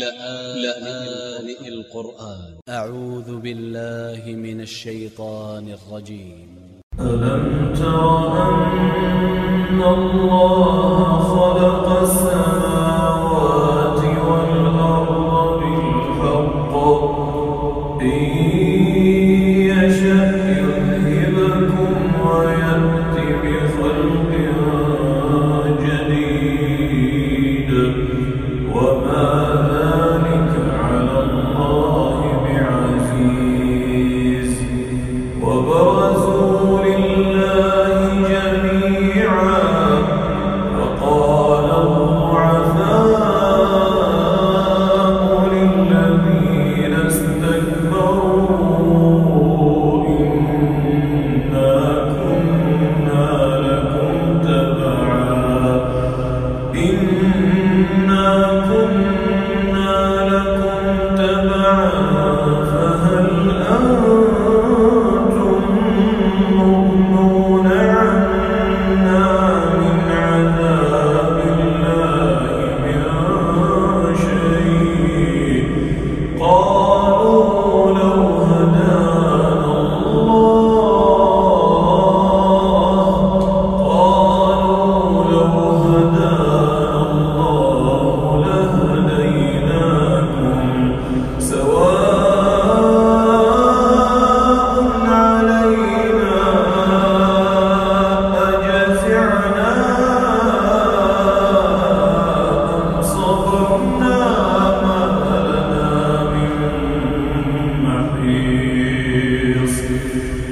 لآن القرآن. أ ع و ذ ب ا ل ل ه من ا ل ش ي ط ا ن ا ل ر ج ي م ألم تر أن الله خلق ا ل س م ا و ا ت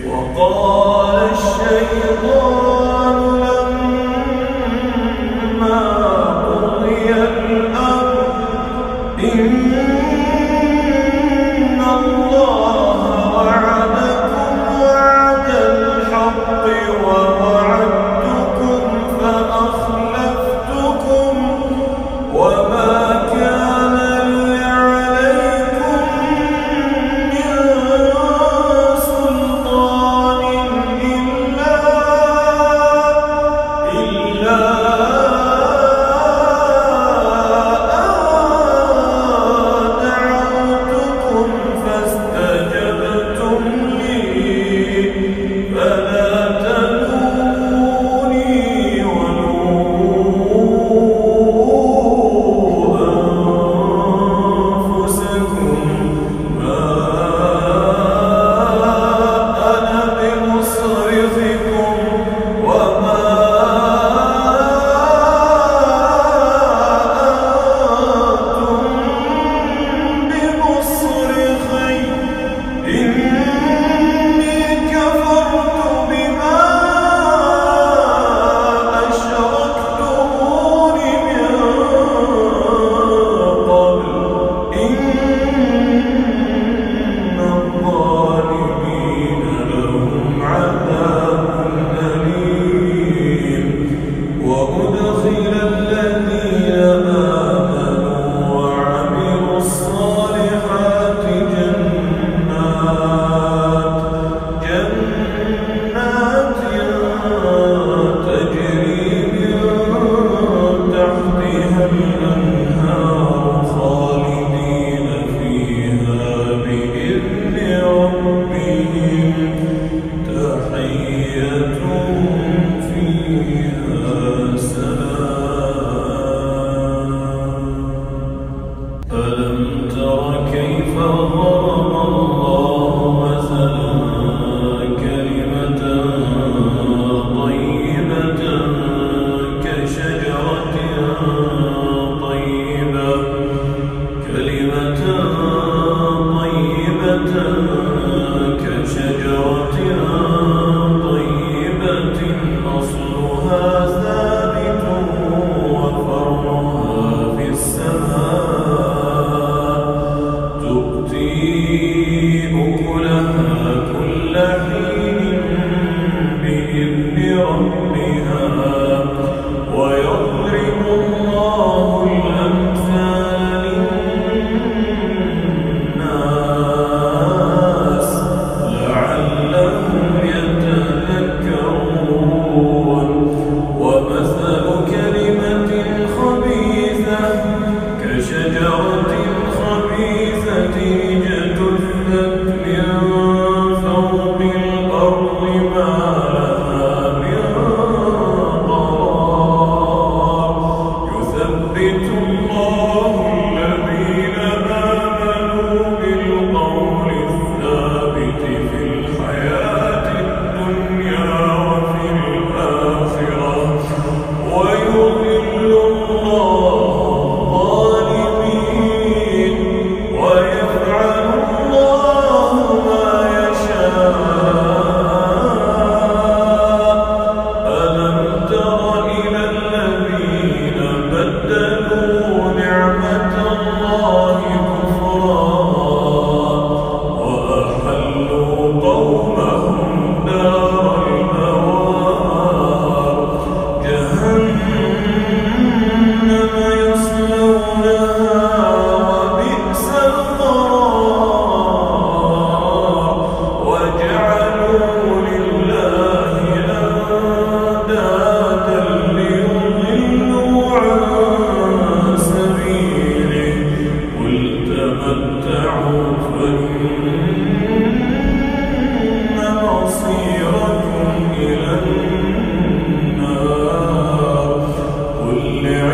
وقال الشيطان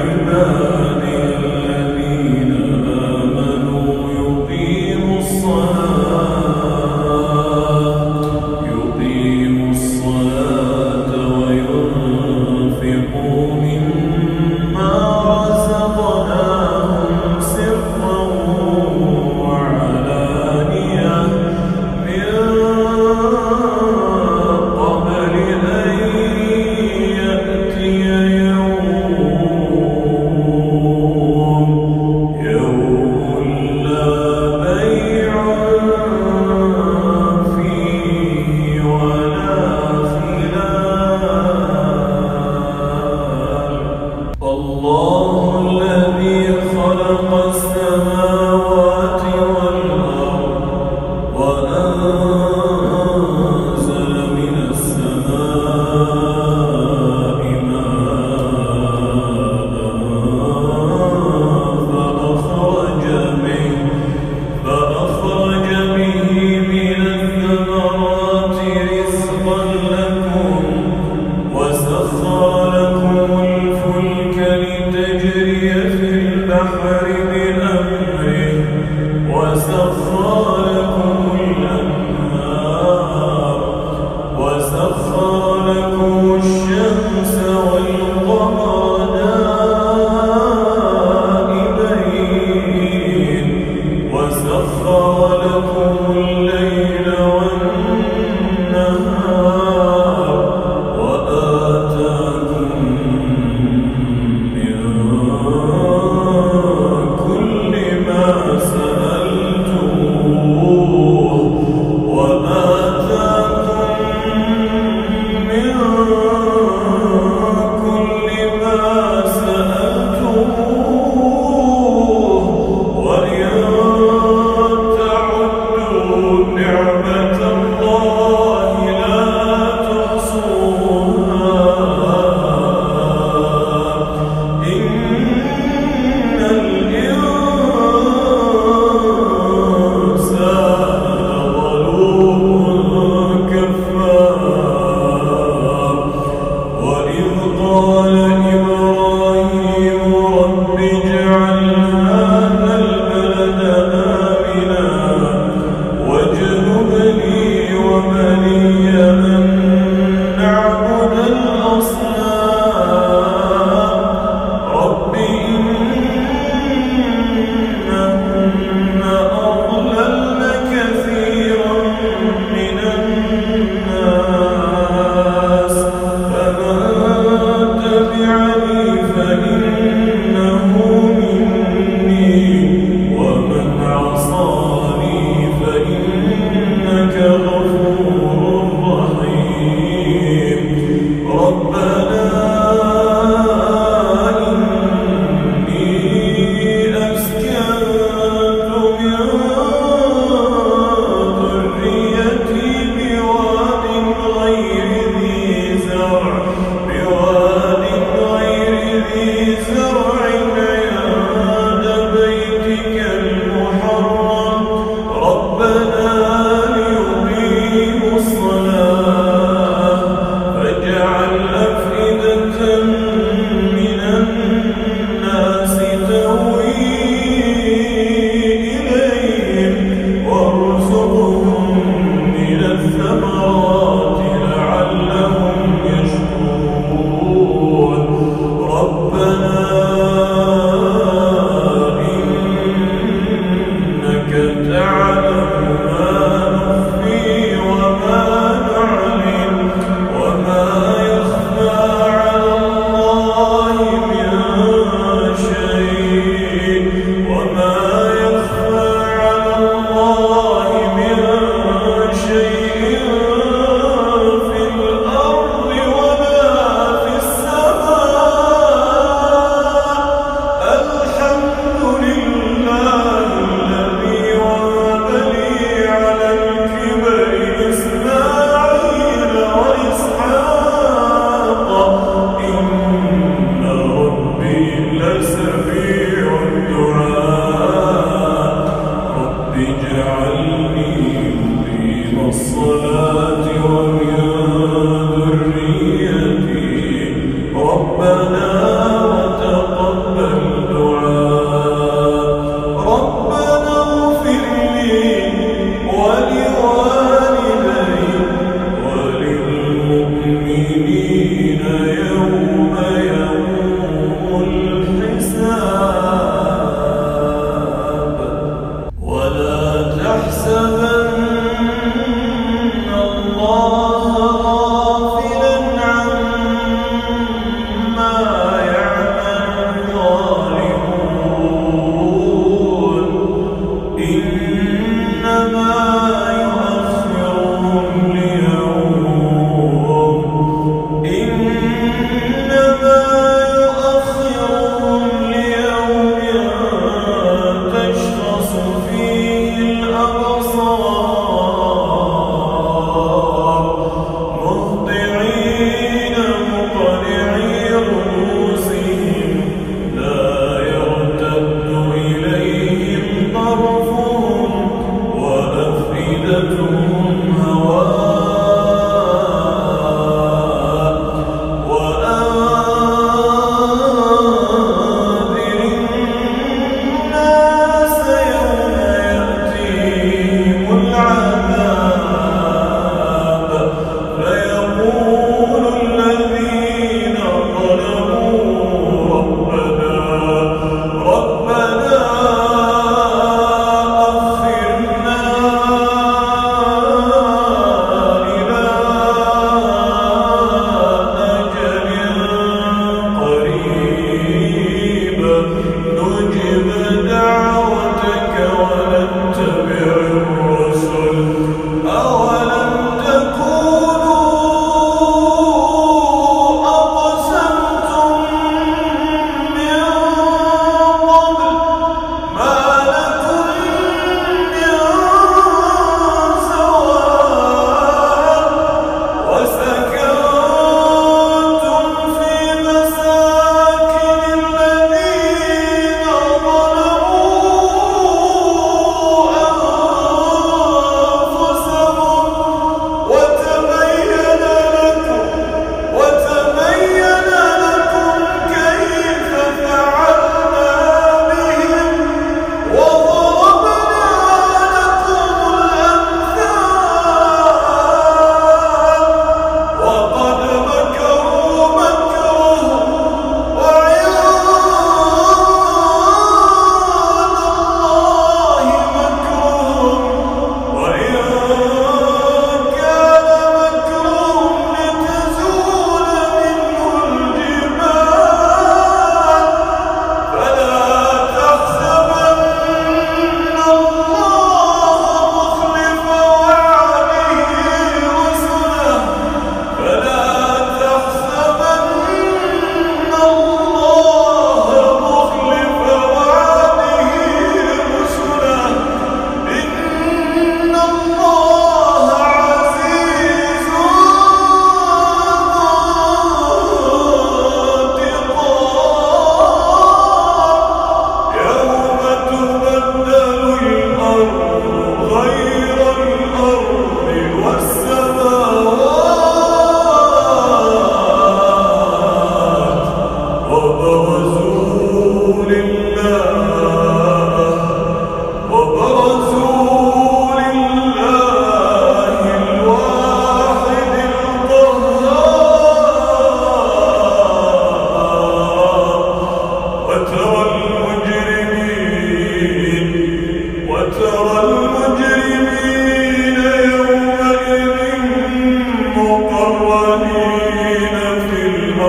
عباد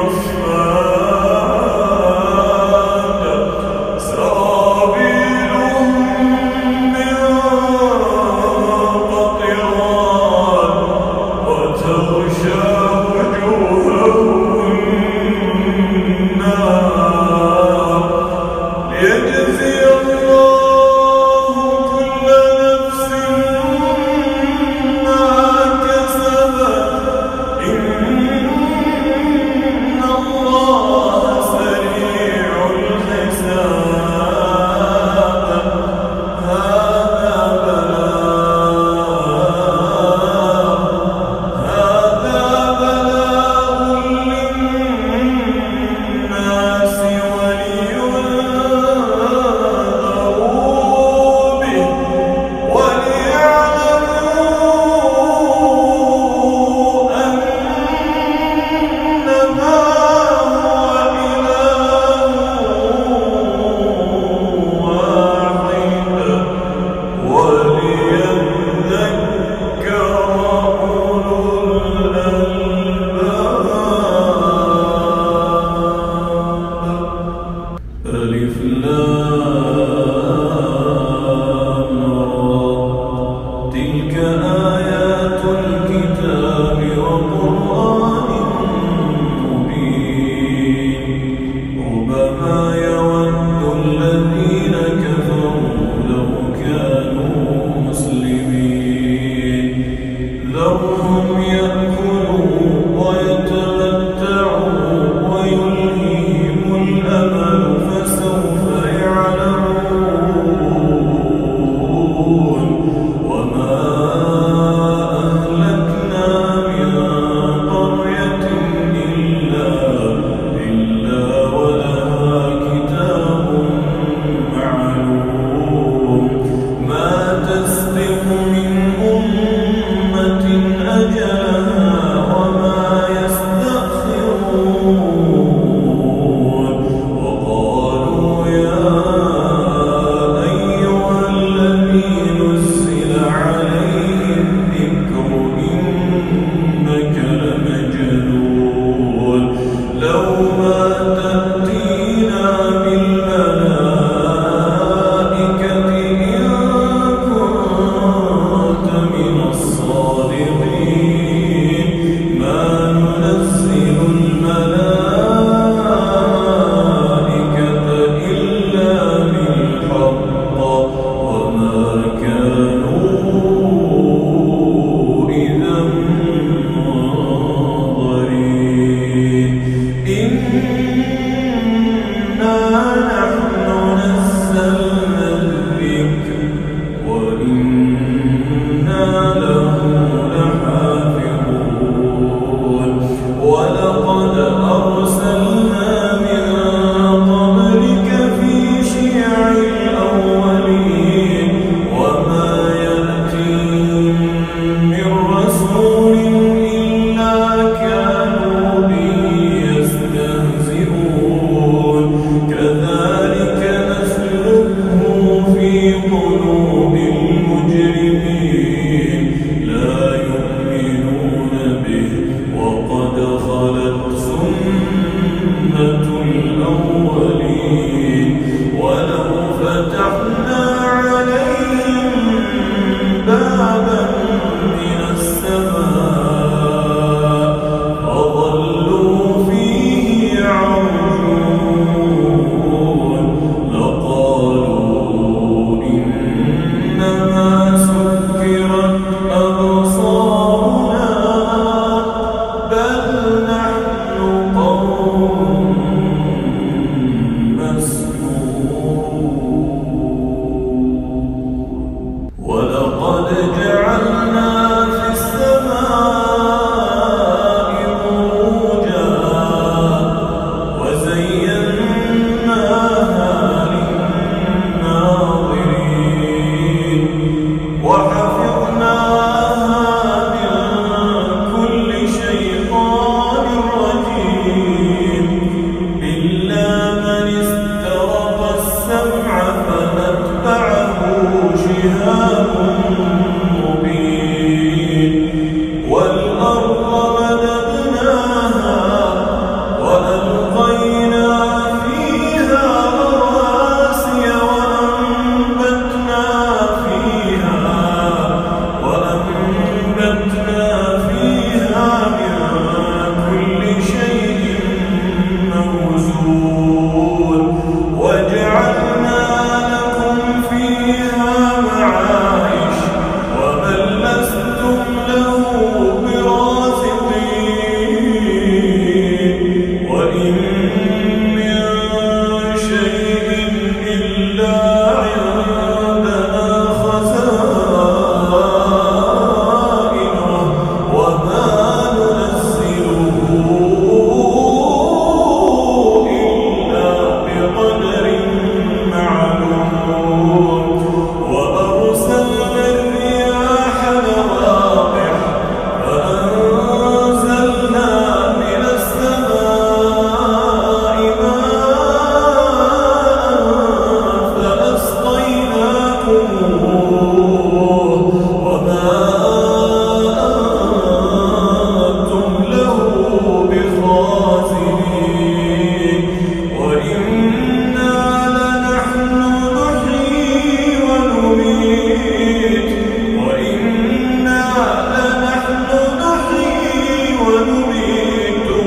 growth.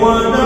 one.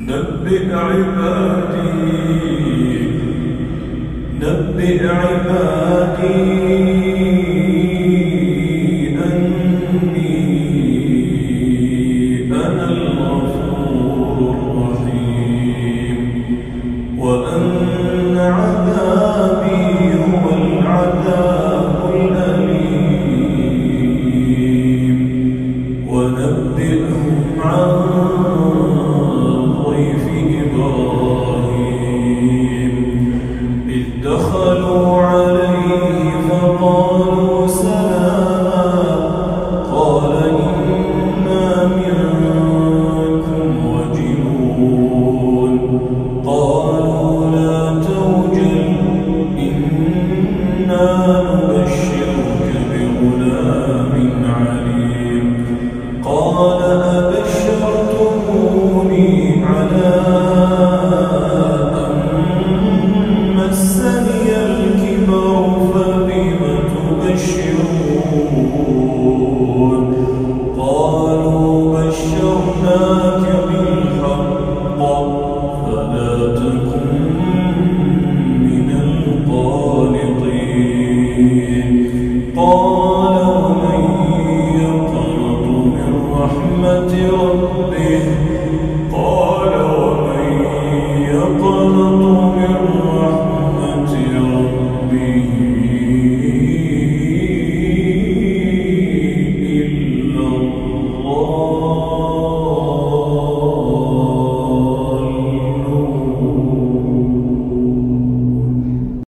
نبئ عبادي. نبئ عبادي.